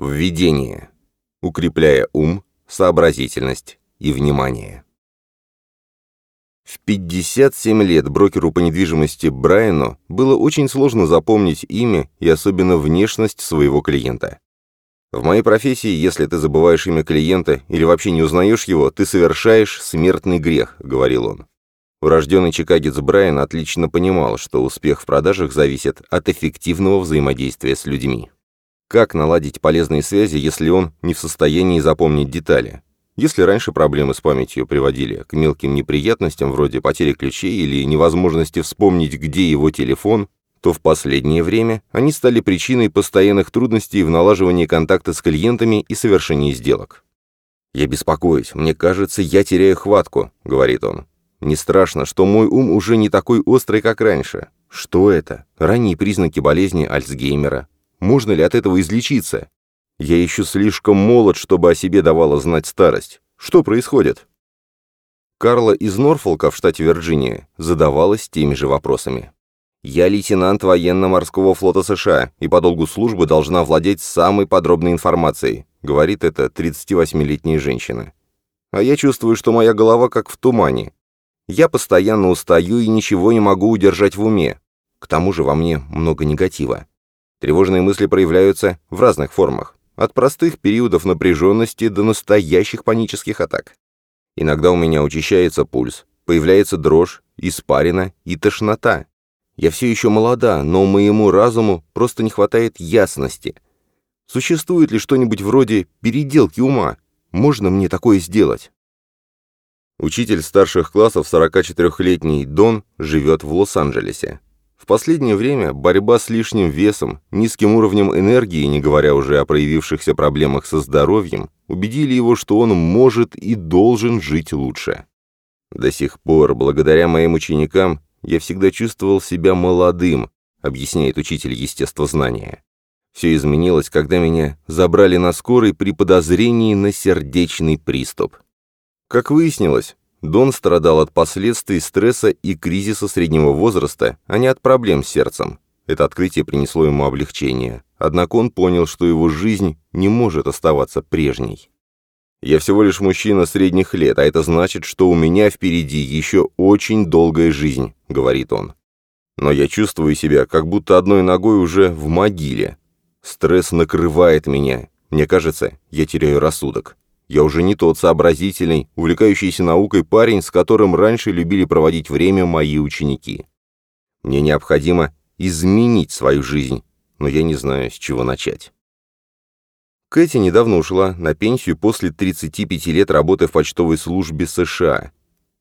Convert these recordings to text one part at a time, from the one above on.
Введение. Укрепляя ум, сообразительность и внимание. В 57 лет брокеру по недвижимости Брайану было очень сложно запомнить имя и особенно внешность своего клиента. В моей профессии, если ты забываешь имя клиента или вообще не узнаешь его, ты совершаешь смертный грех, говорил он. Урожденный чикагец Брайан отлично понимал, что успех в продажах зависит от эффективного взаимодействия с людьми. Как наладить полезные связи, если он не в состоянии запомнить детали? Если раньше проблемы с памятью приводили к мелким неприятностям вроде потери ключей или невозможности вспомнить, где его телефон, то в последнее время они стали причиной постоянных трудностей в налаживании контакта с клиентами и совершении сделок. «Я беспокоюсь, мне кажется, я теряю хватку», — говорит он. «Не страшно, что мой ум уже не такой острый, как раньше. Что это? Ранние признаки болезни Альцгеймера. Можно ли от этого излечиться? Я еще слишком молод, чтобы о себе давала знать старость. Что происходит? Карла из Норфолка в штате Вирджиния задавалась теми же вопросами. «Я лейтенант военно-морского флота США и по долгу службы должна владеть самой подробной информацией», говорит эта 38-летняя женщина. «А я чувствую, что моя голова как в тумане. Я постоянно устаю и ничего не могу удержать в уме. К тому же во мне много негатива. Тревожные мысли проявляются в разных формах. От простых периодов напряженности до настоящих панических атак. Иногда у меня учащается пульс, появляется дрожь, испарина и тошнота. Я все еще молода, но моему разуму просто не хватает ясности. Существует ли что-нибудь вроде переделки ума? Можно мне такое сделать? Учитель старших классов 44-летний Дон живет в Лос-Анджелесе последнее время борьба с лишним весом, низким уровнем энергии, не говоря уже о проявившихся проблемах со здоровьем, убедили его, что он может и должен жить лучше. До сих пор, благодаря моим ученикам, я всегда чувствовал себя молодым, объясняет учитель естествознания. Все изменилось, когда меня забрали на скорой при подозрении на сердечный приступ. Как выяснилось, Дон страдал от последствий стресса и кризиса среднего возраста, а не от проблем с сердцем. Это открытие принесло ему облегчение. Однако он понял, что его жизнь не может оставаться прежней. «Я всего лишь мужчина средних лет, а это значит, что у меня впереди еще очень долгая жизнь», — говорит он. «Но я чувствую себя, как будто одной ногой уже в могиле. Стресс накрывает меня. Мне кажется, я теряю рассудок. Я уже не тот сообразительный, увлекающийся наукой парень, с которым раньше любили проводить время мои ученики. Мне необходимо изменить свою жизнь, но я не знаю, с чего начать. Кэти недавно ушла на пенсию после 35 лет работы в почтовой службе США.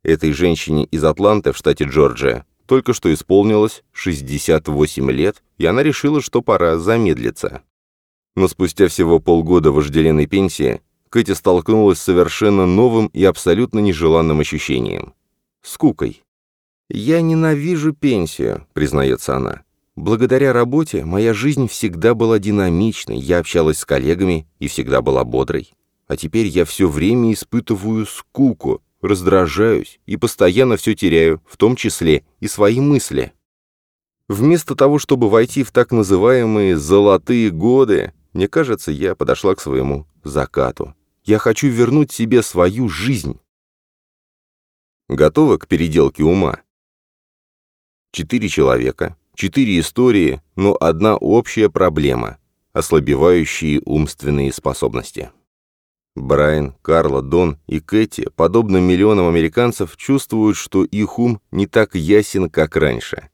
Этой женщине из Атланты в штате Джорджия только что исполнилось 68 лет, и она решила, что пора замедлиться. Но спустя всего полгода вожделенной пенсии Кэти столкнулась с совершенно новым и абсолютно нежеланным ощущением. Скукой. «Я ненавижу пенсию», — признается она. «Благодаря работе моя жизнь всегда была динамичной, я общалась с коллегами и всегда была бодрой. А теперь я все время испытываю скуку, раздражаюсь и постоянно все теряю, в том числе и свои мысли». Вместо того, чтобы войти в так называемые «золотые годы», мне кажется, я подошла к своему закату. Я хочу вернуть себе свою жизнь. Готовы к переделке ума? Четыре человека, четыре истории, но одна общая проблема – ослабевающие умственные способности. Брайан, Карла, Дон и Кэти, подобно миллионам американцев, чувствуют, что их ум не так ясен, как раньше.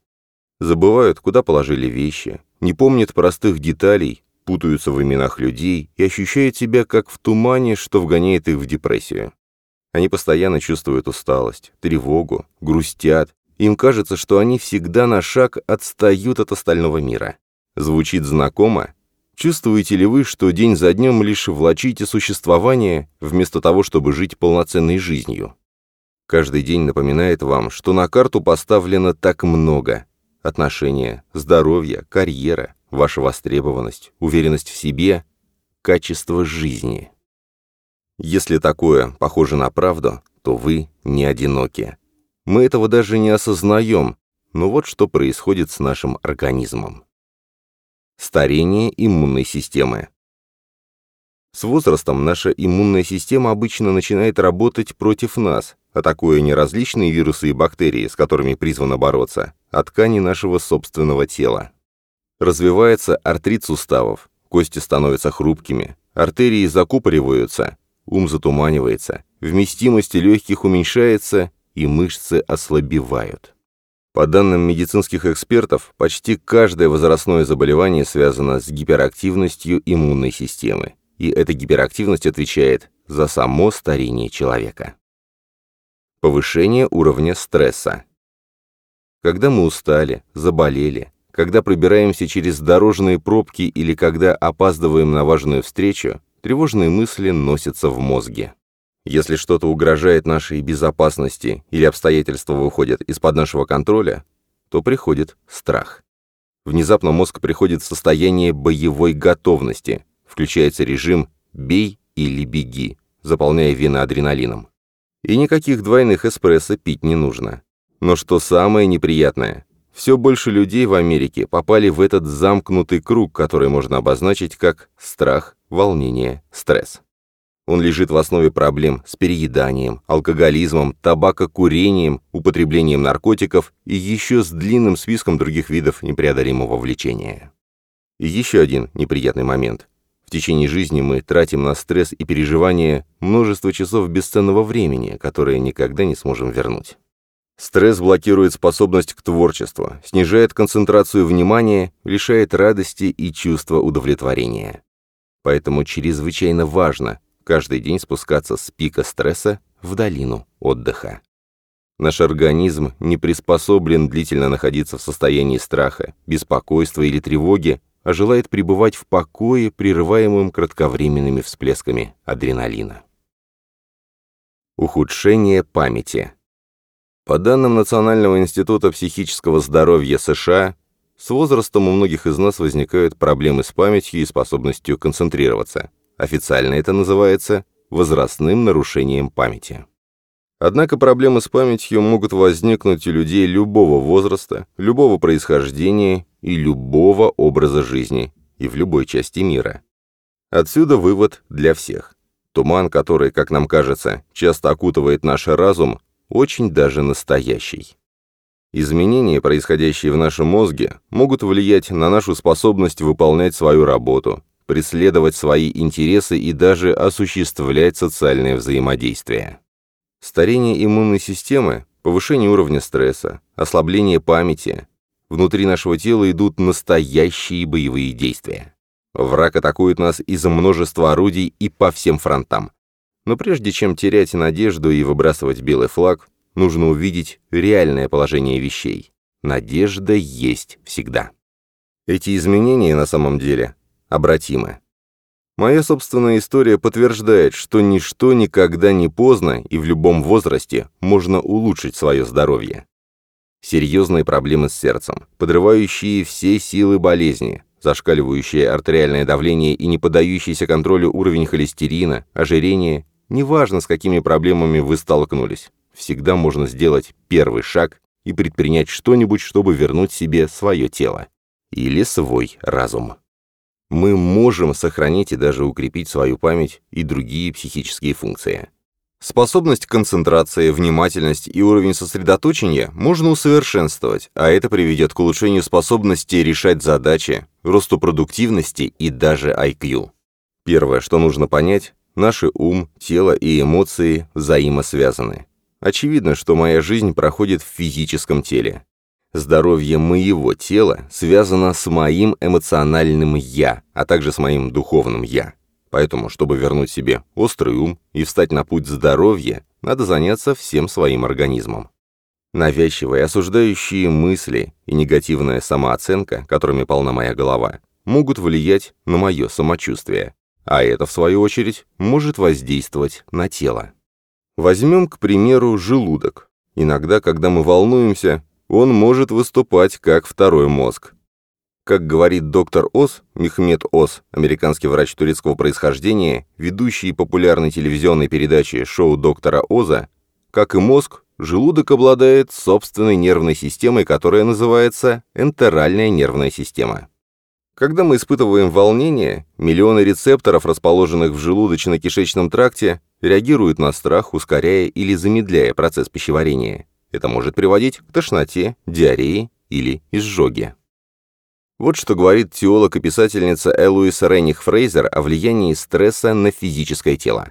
Забывают, куда положили вещи, не помнят простых деталей, путаются в именах людей и ощущают себя как в тумане, что вгоняет их в депрессию. Они постоянно чувствуют усталость, тревогу, грустят. Им кажется, что они всегда на шаг отстают от остального мира. Звучит знакомо? Чувствуете ли вы, что день за днем лишь влачите существование, вместо того, чтобы жить полноценной жизнью? Каждый день напоминает вам, что на карту поставлено так много. Отношения, здоровье, карьера, ваша востребованность, уверенность в себе, качество жизни. Если такое похоже на правду, то вы не одиноки. Мы этого даже не осознаем, но вот что происходит с нашим организмом. Старение иммунной системы. С возрастом наша иммунная система обычно начинает работать против нас, атакуя не различные вирусы и бактерии, с которыми призвано бороться, а ткани нашего собственного тела. Развивается артрит суставов, кости становятся хрупкими, артерии закупориваются, ум затуманивается, вместимость легких уменьшается и мышцы ослабевают. По данным медицинских экспертов, почти каждое возрастное заболевание связано с гиперактивностью иммунной системы и эта гиперактивность отвечает за само старение человека. Повышение уровня стресса. Когда мы устали, заболели, когда пробираемся через дорожные пробки или когда опаздываем на важную встречу, тревожные мысли носятся в мозге. Если что-то угрожает нашей безопасности или обстоятельства выходят из-под нашего контроля, то приходит страх. Внезапно мозг приходит в состояние боевой готовности, Включается режим «бей или беги», заполняя вены адреналином. И никаких двойных эспрессо пить не нужно. Но что самое неприятное, все больше людей в Америке попали в этот замкнутый круг, который можно обозначить как страх, волнение, стресс. Он лежит в основе проблем с перееданием, алкоголизмом, табакокурением, употреблением наркотиков и еще с длинным списком других видов непреодолимого влечения. И еще один неприятный момент. В течение жизни мы тратим на стресс и переживания множество часов бесценного времени, которое никогда не сможем вернуть. Стресс блокирует способность к творчеству, снижает концентрацию внимания, лишает радости и чувства удовлетворения. Поэтому чрезвычайно важно каждый день спускаться с пика стресса в долину отдыха. Наш организм не приспособлен длительно находиться в состоянии страха, беспокойства или тревоги, а желает пребывать в покое, прерываемым кратковременными всплесками адреналина. Ухудшение памяти. По данным Национального института психического здоровья США, с возрастом у многих из нас возникают проблемы с памятью и способностью концентрироваться. Официально это называется возрастным нарушением памяти. Однако проблемы с памятью могут возникнуть у людей любого возраста, любого происхождения и любого образа жизни, и в любой части мира. Отсюда вывод для всех. Туман, который, как нам кажется, часто окутывает наш разум, очень даже настоящий. Изменения, происходящие в нашем мозге, могут влиять на нашу способность выполнять свою работу, преследовать свои интересы и даже осуществлять социальное взаимодействие. Старение иммунной системы, повышение уровня стресса, ослабление памяти. Внутри нашего тела идут настоящие боевые действия. Враг атакует нас из множества орудий и по всем фронтам. Но прежде чем терять надежду и выбрасывать белый флаг, нужно увидеть реальное положение вещей. Надежда есть всегда. Эти изменения на самом деле обратимы. Моя собственная история подтверждает, что ничто никогда не поздно и в любом возрасте можно улучшить свое здоровье. Серьезные проблемы с сердцем, подрывающие все силы болезни, зашкаливающее артериальное давление и не поддающийся контролю уровень холестерина, ожирение, неважно, с какими проблемами вы столкнулись, всегда можно сделать первый шаг и предпринять что-нибудь, чтобы вернуть себе свое тело. Или свой разум мы можем сохранить и даже укрепить свою память и другие психические функции. Способность концентрации, внимательность и уровень сосредоточения можно усовершенствовать, а это приведет к улучшению способности решать задачи, росту продуктивности и даже IQ. Первое, что нужно понять, наши ум, тело и эмоции взаимосвязаны. Очевидно, что моя жизнь проходит в физическом теле. Здоровье моего тела связано с моим эмоциональным «я», а также с моим духовным «я». Поэтому, чтобы вернуть себе острый ум и встать на путь здоровья, надо заняться всем своим организмом. Навязчивые, осуждающие мысли и негативная самооценка, которыми полна моя голова, могут влиять на мое самочувствие, а это, в свою очередь, может воздействовать на тело. Возьмем, к примеру, желудок. Иногда, когда мы волнуемся, он может выступать как второй мозг. Как говорит доктор Оз, Мехмед Оз, американский врач турецкого происхождения, ведущий популярной телевизионной передачи «Шоу доктора Оза», как и мозг, желудок обладает собственной нервной системой, которая называется энтеральная нервная система. Когда мы испытываем волнение, миллионы рецепторов, расположенных в желудочно-кишечном тракте, реагируют на страх, ускоряя или замедляя процесс пищеварения. Это может приводить к тошноте, диарее или изжоге. Вот что говорит теолог и писательница Элуис Ренних Фрейзер о влиянии стресса на физическое тело.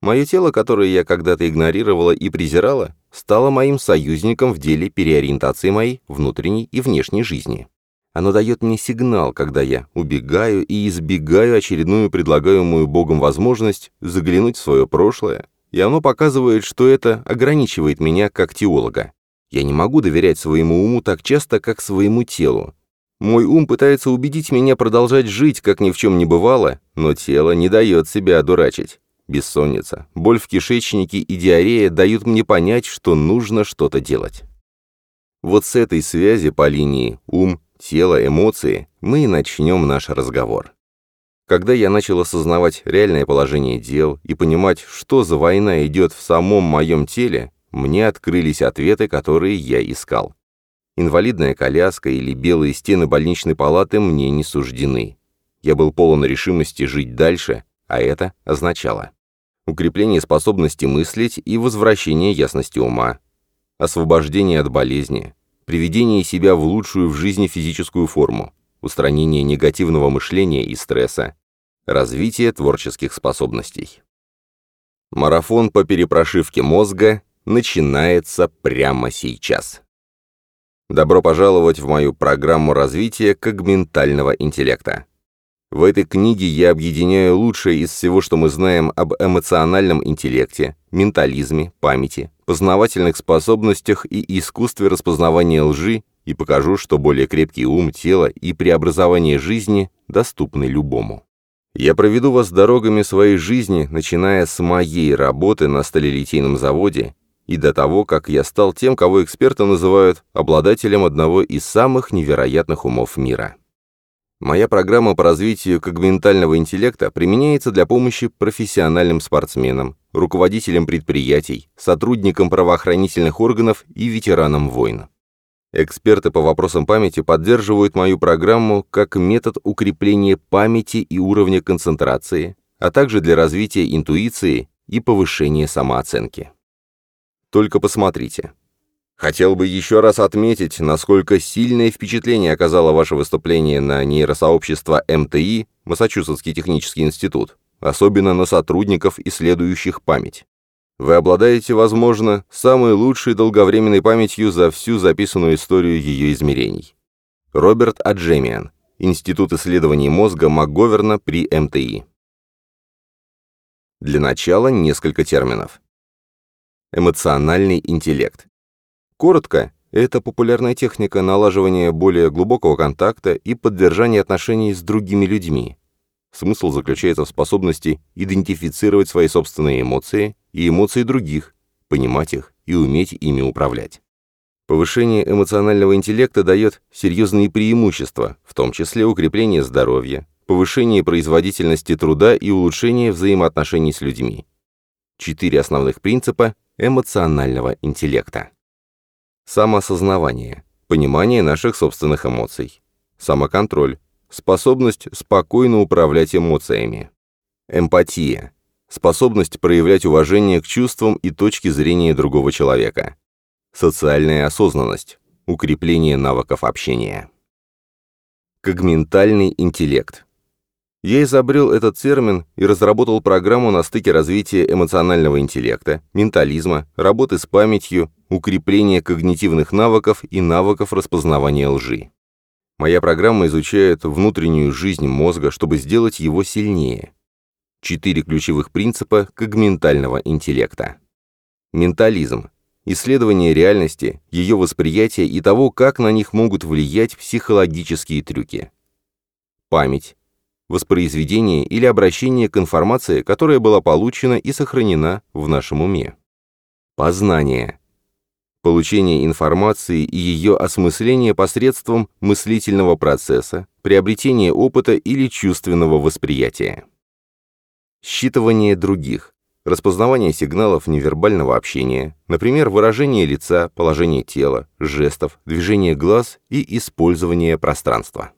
Мое тело, которое я когда-то игнорировала и презирала, стало моим союзником в деле переориентации моей внутренней и внешней жизни. Оно дает мне сигнал, когда я убегаю и избегаю очередную предлагаемую Богом возможность заглянуть в свое прошлое, и оно показывает, что это ограничивает меня как теолога. Я не могу доверять своему уму так часто, как своему телу. Мой ум пытается убедить меня продолжать жить, как ни в чем не бывало, но тело не дает себя одурачить. Бессонница, боль в кишечнике и диарея дают мне понять, что нужно что-то делать. Вот с этой связи по линии ум, тело, эмоции мы и начнем наш разговор. Когда я начал осознавать реальное положение дел и понимать, что за война идет в самом моем теле, мне открылись ответы, которые я искал. Инвалидная коляска или белые стены больничной палаты мне не суждены. Я был полон решимости жить дальше, а это означало укрепление способности мыслить и возвращение ясности ума, освобождение от болезни, приведение себя в лучшую в жизни физическую форму, устранение негативного мышления и стресса, развитие творческих способностей. Марафон по перепрошивке мозга начинается прямо сейчас. Добро пожаловать в мою программу развития когментального интеллекта. В этой книге я объединяю лучшее из всего, что мы знаем об эмоциональном интеллекте, ментализме, памяти, познавательных способностях и искусстве распознавания лжи и покажу, что более крепкий ум, тело и преобразование жизни доступны любому. Я проведу вас дорогами своей жизни, начиная с моей работы на сталелитейном заводе и до того, как я стал тем, кого эксперты называют обладателем одного из самых невероятных умов мира. Моя программа по развитию когментального интеллекта применяется для помощи профессиональным спортсменам, руководителям предприятий, сотрудникам правоохранительных органов и ветеранам войн. Эксперты по вопросам памяти поддерживают мою программу как метод укрепления памяти и уровня концентрации, а также для развития интуиции и повышения самооценки. Только посмотрите. Хотел бы еще раз отметить, насколько сильное впечатление оказало ваше выступление на нейросообщество МТИ, Массачусетский технический институт, особенно на сотрудников, исследующих память. Вы обладаете, возможно, самой лучшей долговременной памятью за всю записанную историю ее измерений. Роберт Аджемиан, Институт исследований мозга МакГоверна при МТИ. Для начала несколько терминов. Эмоциональный интеллект. Коротко, это популярная техника налаживания более глубокого контакта и поддержания отношений с другими людьми. Смысл заключается в способности идентифицировать свои собственные эмоции и эмоции других, понимать их и уметь ими управлять. Повышение эмоционального интеллекта дает серьезные преимущества, в том числе укрепление здоровья, повышение производительности труда и улучшение взаимоотношений с людьми. Четыре основных принципа эмоционального интеллекта. Самоосознавание, понимание наших собственных эмоций. Самоконтроль, способность спокойно управлять эмоциями. Эмпатия, способность проявлять уважение к чувствам и точке зрения другого человека. Социальная осознанность, укрепление навыков общения. Когментальный интеллект. Я изобрел этот термин и разработал программу на стыке развития эмоционального интеллекта, ментализма, работы с памятью, укрепления когнитивных навыков и навыков распознавания лжи. Моя программа изучает внутреннюю жизнь мозга, чтобы сделать его сильнее. Четыре ключевых принципа когментального интеллекта. Ментализм. Исследование реальности, ее восприятия и того, как на них могут влиять психологические трюки. Память. Воспроизведение или обращение к информации, которая была получена и сохранена в нашем уме. Познание получение информации и ее осмысление посредством мыслительного процесса, приобретение опыта или чувственного восприятия. Считывание других, распознавание сигналов невербального общения, например, выражение лица, положение тела, жестов, движение глаз и использование пространства.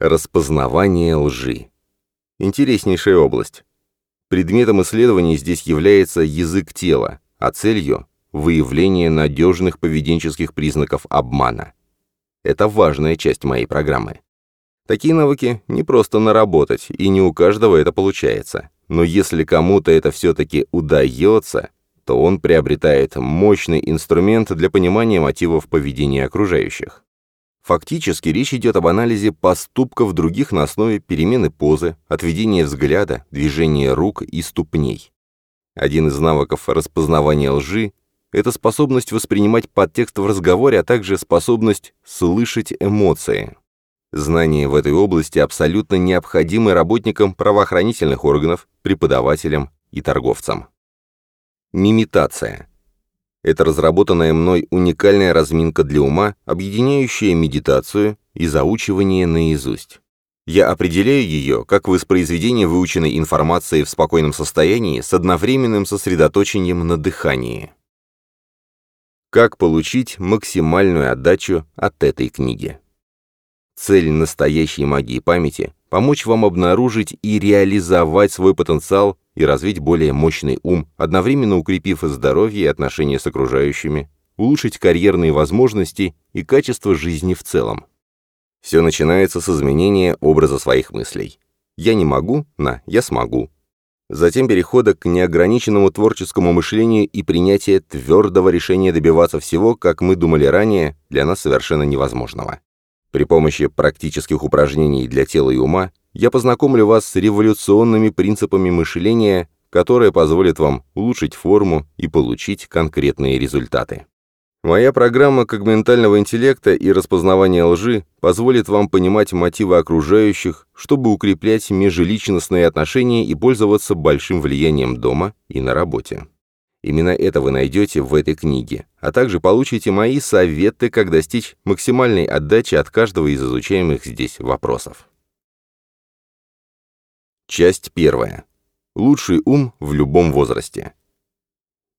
Распознавание лжи. Интереснейшая область. Предметом исследования здесь является язык тела, а целью – выявление надежных поведенческих признаков обмана. Это важная часть моей программы. Такие навыки не просто наработать, и не у каждого это получается. Но если кому-то это все-таки удается, то он приобретает мощный инструмент для понимания мотивов поведения окружающих. Фактически речь идет об анализе поступков других на основе перемены позы, отведения взгляда, движения рук и ступней. Один из навыков распознавания лжи – это способность воспринимать подтекст в разговоре, а также способность слышать эмоции. Знания в этой области абсолютно необходимы работникам правоохранительных органов, преподавателям и торговцам. Мимитация. Это разработанная мной уникальная разминка для ума, объединяющая медитацию и заучивание наизусть. Я определяю ее как воспроизведение выученной информации в спокойном состоянии с одновременным сосредоточением на дыхании. Как получить максимальную отдачу от этой книги? Цель настоящей магии памяти – помочь вам обнаружить и реализовать свой потенциал и развить более мощный ум, одновременно укрепив здоровье и отношения с окружающими, улучшить карьерные возможности и качество жизни в целом. Все начинается с изменения образа своих мыслей. «Я не могу» на «я смогу». Затем перехода к неограниченному творческому мышлению и принятия твердого решения добиваться всего, как мы думали ранее, для нас совершенно невозможного. При помощи практических упражнений для тела и ума я познакомлю вас с революционными принципами мышления, которые позволят вам улучшить форму и получить конкретные результаты. Моя программа когментального интеллекта и распознавания лжи позволит вам понимать мотивы окружающих, чтобы укреплять межличностные отношения и пользоваться большим влиянием дома и на работе. Именно это вы найдете в этой книге, а также получите мои советы, как достичь максимальной отдачи от каждого из изучаемых здесь вопросов. Часть первая. Лучший ум в любом возрасте.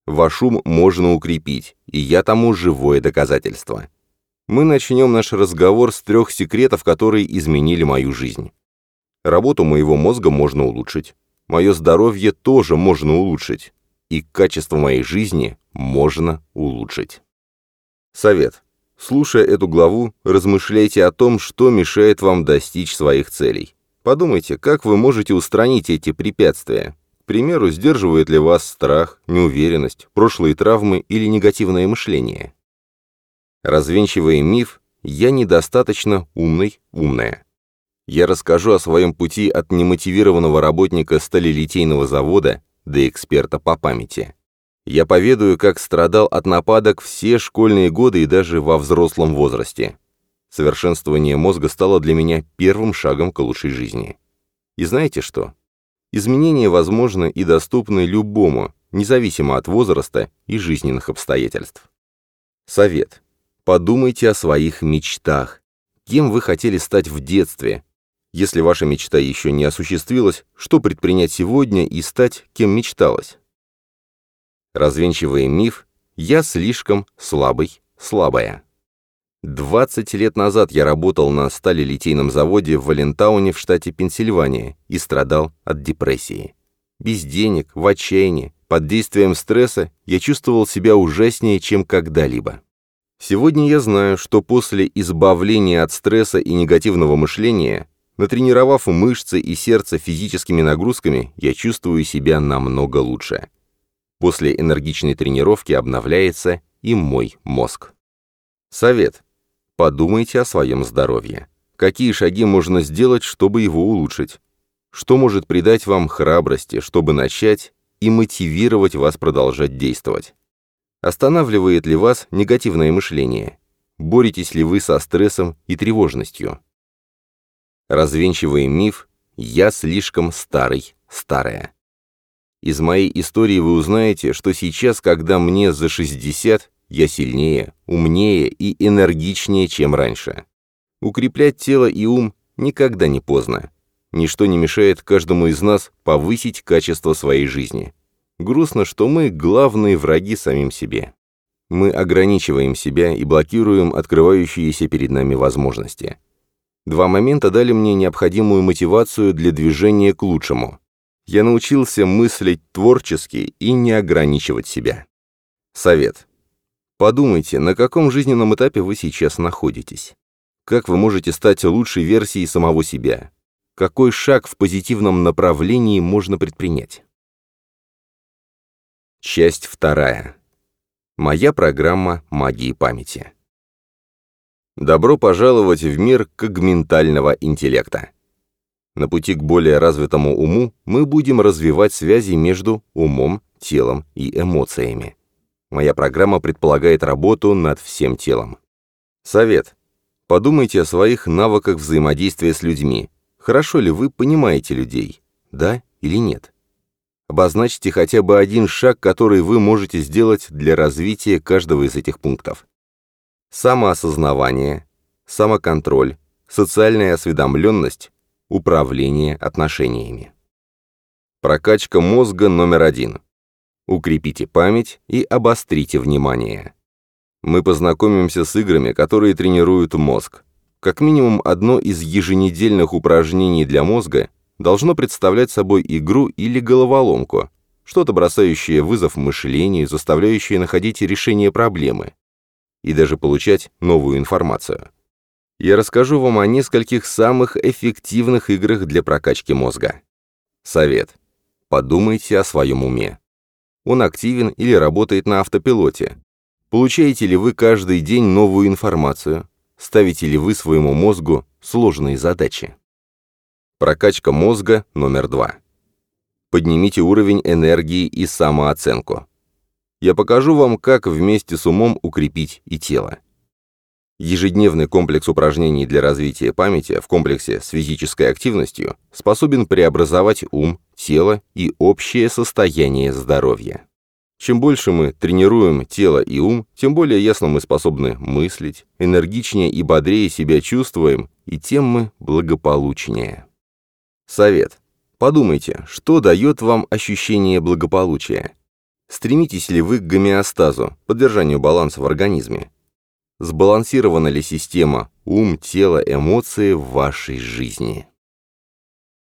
Ваш ум можно укрепить, и я тому живое доказательство. Мы начнем наш разговор с трех секретов, которые изменили мою жизнь. Работу моего мозга можно улучшить. Мое здоровье тоже можно улучшить и качество моей жизни можно улучшить. Совет. Слушая эту главу, размышляйте о том, что мешает вам достичь своих целей. Подумайте, как вы можете устранить эти препятствия. Примеру, сдерживает ли вас страх, неуверенность, прошлые травмы или негативное мышление. Развенчивая миф «я недостаточно умный, умная». Я расскажу о своем пути от немотивированного работника сталелитейного завода до эксперта по памяти. Я поведаю, как страдал от нападок все школьные годы и даже во взрослом возрасте. Совершенствование мозга стало для меня первым шагом к лучшей жизни. И знаете что? Изменения возможны и доступны любому, независимо от возраста и жизненных обстоятельств. Совет. Подумайте о своих мечтах. Кем вы хотели стать в детстве? Если ваша мечта еще не осуществилась, что предпринять сегодня и стать, кем мечталось? Развенчивая миф «я слишком слабый, слабая». 20 лет назад я работал на сталелитейном заводе в Валентауне в штате Пенсильвания и страдал от депрессии. Без денег, в отчаянии, под действием стресса я чувствовал себя ужаснее, чем когда-либо. Сегодня я знаю, что после избавления от стресса и негативного мышления Натренировав мышцы и сердце физическими нагрузками, я чувствую себя намного лучше. После энергичной тренировки обновляется и мой мозг. Совет. Подумайте о своем здоровье. Какие шаги можно сделать, чтобы его улучшить? Что может придать вам храбрости, чтобы начать и мотивировать вас продолжать действовать? Останавливает ли вас негативное мышление? Боретесь ли вы со стрессом и тревожностью? Развенчивая миф «Я слишком старый, старая». Из моей истории вы узнаете, что сейчас, когда мне за 60, я сильнее, умнее и энергичнее, чем раньше. Укреплять тело и ум никогда не поздно. Ничто не мешает каждому из нас повысить качество своей жизни. Грустно, что мы главные враги самим себе. Мы ограничиваем себя и блокируем открывающиеся перед нами возможности. Два момента дали мне необходимую мотивацию для движения к лучшему. Я научился мыслить творчески и не ограничивать себя. Совет. Подумайте, на каком жизненном этапе вы сейчас находитесь. Как вы можете стать лучшей версией самого себя? Какой шаг в позитивном направлении можно предпринять? Часть вторая. Моя программа магии памяти. Добро пожаловать в мир когментального интеллекта. На пути к более развитому уму мы будем развивать связи между умом, телом и эмоциями. Моя программа предполагает работу над всем телом. Совет. Подумайте о своих навыках взаимодействия с людьми. Хорошо ли вы понимаете людей? Да или нет? Обозначьте хотя бы один шаг, который вы можете сделать для развития каждого из этих пунктов самоосознавание, самоконтроль, социальная осведомленность, управление отношениями. Прокачка мозга номер один. Укрепите память и обострите внимание. Мы познакомимся с играми, которые тренируют мозг. Как минимум одно из еженедельных упражнений для мозга должно представлять собой игру или головоломку, что-то бросающее вызов мышлению, заставляющее находить решение проблемы и даже получать новую информацию. Я расскажу вам о нескольких самых эффективных играх для прокачки мозга. Совет. Подумайте о своем уме. Он активен или работает на автопилоте. Получаете ли вы каждый день новую информацию? Ставите ли вы своему мозгу сложные задачи? Прокачка мозга номер два. Поднимите уровень энергии и самооценку я покажу вам, как вместе с умом укрепить и тело. Ежедневный комплекс упражнений для развития памяти в комплексе с физической активностью способен преобразовать ум, тело и общее состояние здоровья. Чем больше мы тренируем тело и ум, тем более ясно мы способны мыслить, энергичнее и бодрее себя чувствуем, и тем мы благополучнее. Совет. Подумайте, что дает вам ощущение благополучия? Стремитесь ли вы к гомеостазу, поддержанию баланса в организме? Сбалансирована ли система ум, тело, эмоции в вашей жизни?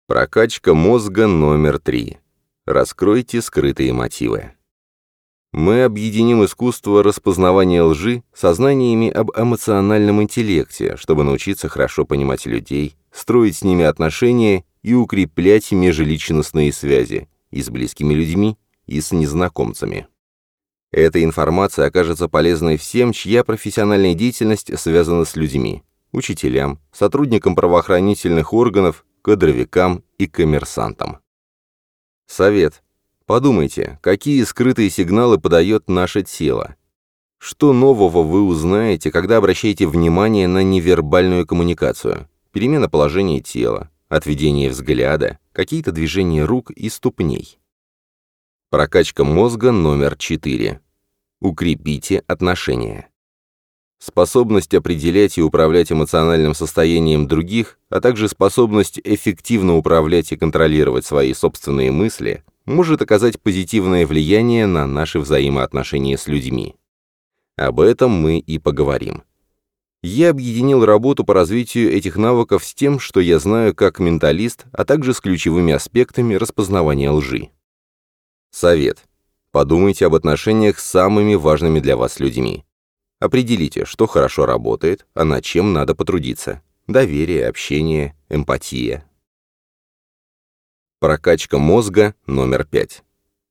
Прокачка мозга номер три. Раскройте скрытые мотивы. Мы объединим искусство распознавания лжи со знаниями об эмоциональном интеллекте, чтобы научиться хорошо понимать людей, строить с ними отношения и укреплять межличностные связи и с близкими людьми, и с незнакомцами. Эта информация окажется полезной всем, чья профессиональная деятельность связана с людьми, учителям, сотрудникам правоохранительных органов, кадровикам и коммерсантам. Совет. Подумайте, какие скрытые сигналы подает наше тело. Что нового вы узнаете, когда обращаете внимание на невербальную коммуникацию? Перемена положения тела, отведение взгляда, какие-то движения рук и ступней. Прокачка мозга номер 4. Укрепите отношения. Способность определять и управлять эмоциональным состоянием других, а также способность эффективно управлять и контролировать свои собственные мысли, может оказать позитивное влияние на наши взаимоотношения с людьми. Об этом мы и поговорим. Я объединил работу по развитию этих навыков с тем, что я знаю как менталист, а также с ключевыми аспектами распознавания лжи. Совет. Подумайте об отношениях с самыми важными для вас людьми. Определите, что хорошо работает, а над чем надо потрудиться. Доверие, общение, эмпатия. Прокачка мозга номер пять.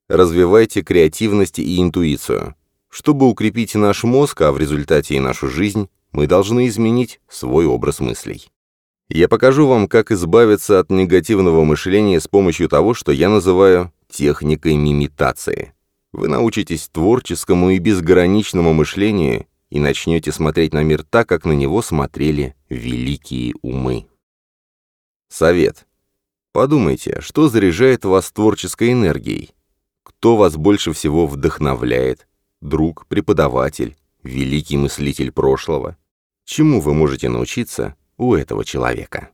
Развивайте креативность и интуицию. Чтобы укрепить наш мозг, а в результате и нашу жизнь, мы должны изменить свой образ мыслей. Я покажу вам, как избавиться от негативного мышления с помощью того, что я называю техникой мимитации. Вы научитесь творческому и безграничному мышлению и начнете смотреть на мир так, как на него смотрели великие умы. Совет. Подумайте, что заряжает вас творческой энергией? Кто вас больше всего вдохновляет? Друг, преподаватель, великий мыслитель прошлого? Чему вы можете научиться у этого человека?